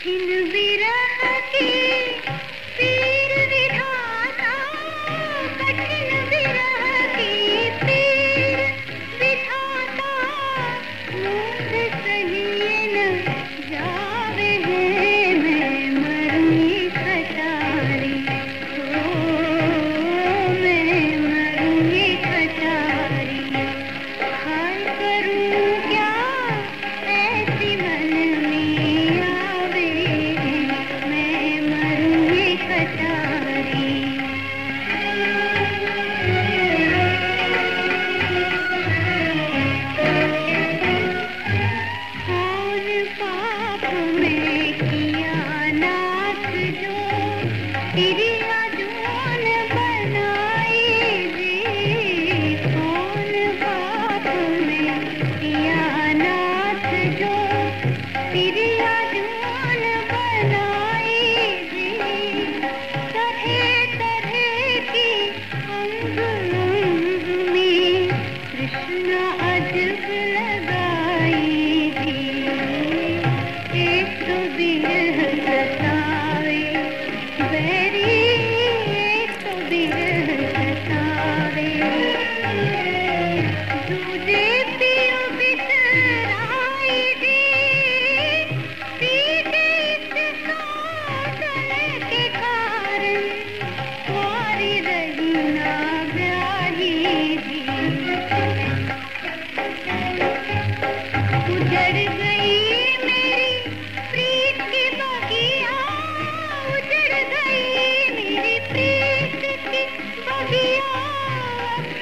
சிலுவிரா तेरी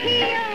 here.